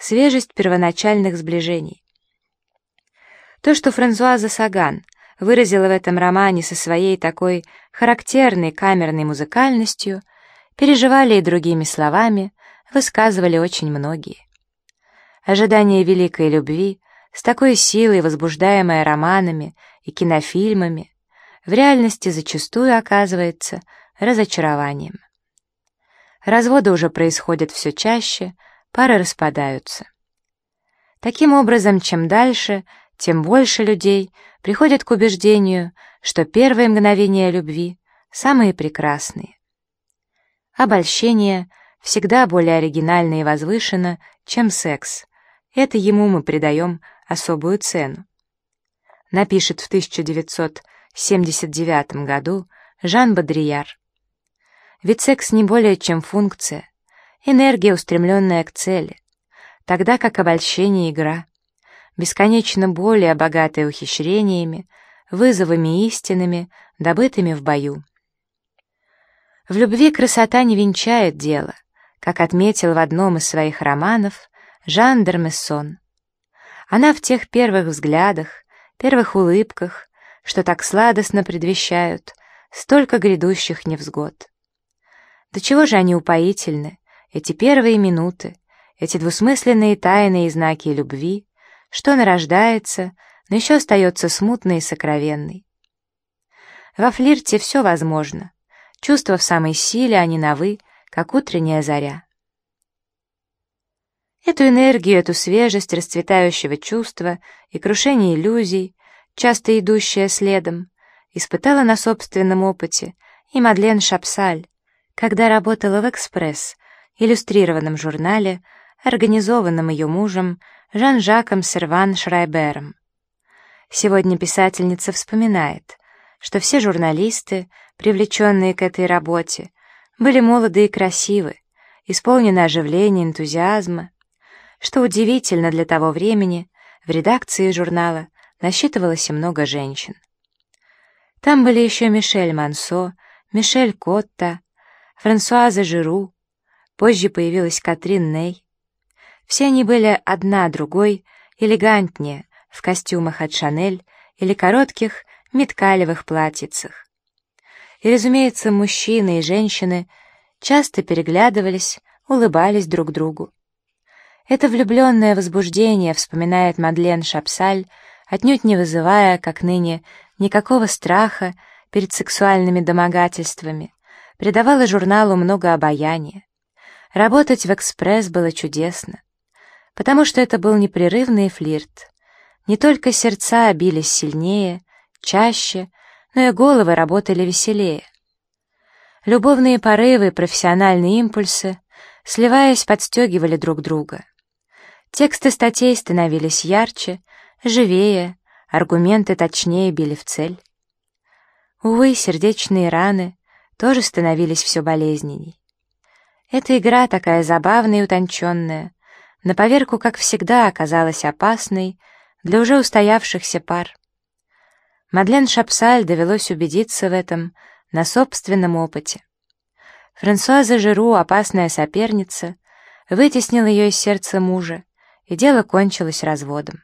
свежесть первоначальных сближений. То, что Франсуаза Саган выразила в этом романе со своей такой характерной камерной музыкальностью, переживали и другими словами, высказывали очень многие. Ожидание великой любви, с такой силой возбуждаемое романами и кинофильмами, в реальности зачастую оказывается разочарованием. Разводы уже происходят все чаще, пары распадаются. Таким образом, чем дальше, тем больше людей приходят к убеждению, что первые мгновения любви самые прекрасные. Обольщение всегда более оригинально и возвышено, чем секс. Это ему мы придаем особую цену. Напишет в 1979 году Жан Бодрияр. Ведь секс не более чем функция, энергия, устремленная к цели, тогда как обольщение — игра, бесконечно более богатая ухищрениями, вызовами истинными, добытыми в бою. В любви красота не венчает дело, как отметил в одном из своих романов Жан Дермессон. Она в тех первых взглядах, первых улыбках, что так сладостно предвещают столько грядущих невзгод. До чего же они упоительны, эти первые минуты, эти двусмысленные тайные знаки любви, что она рождается, но еще остается смутной и сокровенной. Во флирте все возможно. Чувства в самой силе, а не на «вы», как утренняя заря. Эту энергию, эту свежесть расцветающего чувства и крушение иллюзий, часто идущая следом, испытала на собственном опыте и Мадлен Шапсаль, когда работала в «Экспресс», иллюстрированном журнале, организованном ее мужем Жан-Жаком Серван Шрайбером. Сегодня писательница вспоминает, что все журналисты, привлеченные к этой работе, были молоды и красивы, исполнены оживления, энтузиазма. Что удивительно для того времени, в редакции журнала насчитывалось и много женщин. Там были еще Мишель Мансо, Мишель Котта, Франсуаза Жиру, позже появилась Катрин Ней. Все они были одна другой элегантнее, в костюмах от Шанель или коротких меткалевых платьицах. И, разумеется, мужчины и женщины часто переглядывались, улыбались друг другу. Это влюбленное возбуждение, вспоминает Мадлен Шапсаль, отнюдь не вызывая, как ныне, никакого страха перед сексуальными домогательствами, придавало журналу много обаяния. Работать в «Экспресс» было чудесно, потому что это был непрерывный флирт. Не только сердца бились сильнее, чаще, но и головы работали веселее. Любовные порывы и профессиональные импульсы, сливаясь, подстегивали друг друга. Тексты статей становились ярче, живее, аргументы точнее били в цель. Увы, сердечные раны тоже становились все болезненней. Эта игра такая забавная и утонченная, на поверку, как всегда, оказалась опасной, для уже устоявшихся пар. Мадлен Шапсаль довелось убедиться в этом на собственном опыте. Франсуаза Жиру, опасная соперница, вытеснила ее из сердца мужа, и дело кончилось разводом.